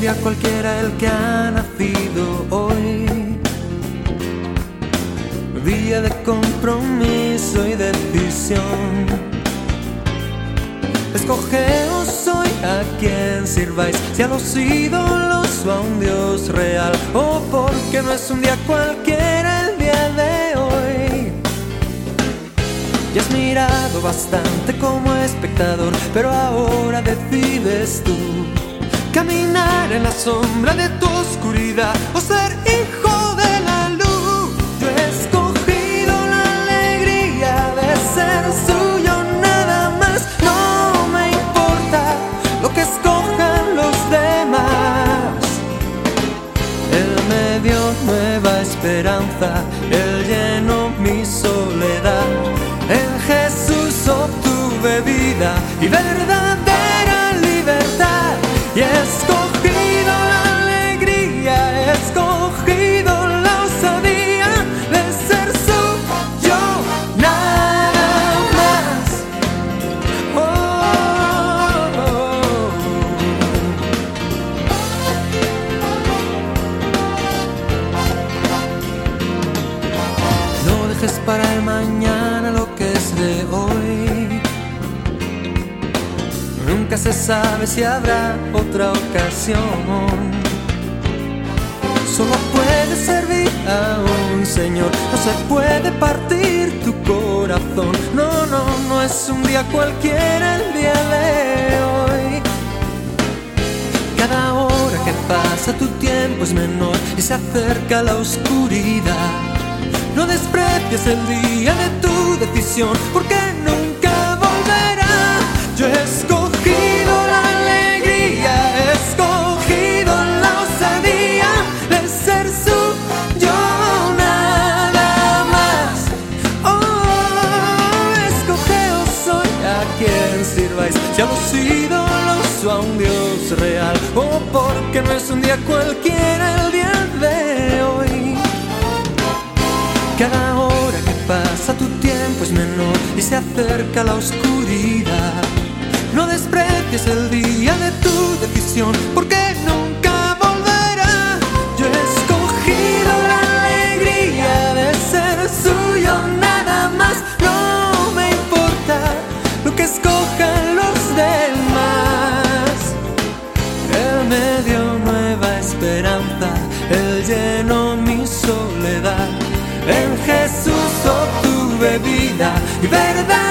día cualquiera el que ha nacido hoy. Día de compromiso y decisión. Escogeos hoy a quien sirváis, si a los ídolos o a un Dios real, o porque no es un día cualquiera el día de hoy. Ya has mirado bastante como espectador, pero ahora decides tú caminar en la sombra de tu oscuridad o ser hijo de la luz. Yo he escogido la alegría de ser suyo nada más. No me importa lo que escojan los demás. Él me dio nueva esperanza, Él llenó mi soledad. En Jesús obtuve vida y verdadera Nunca se sabe si habrá otra ocasión. Solo puedes servir a un Señor, no se puede partir tu corazón. No, no, no es un día cualquiera el día de hoy. Cada hora que pasa tu tiempo es menor y se acerca la oscuridad. No desprecies el día de tu decisión porque sirváis, si a los ídolos o a un Dios real, o porque no es un día cualquiera el día de hoy. Cada hora que pasa tu tiempo es menor y se acerca la oscuridad. No desprecies el día de tu decisión porque nunca Él llenó mi soledad. En Jesús obtuve vida y verdad.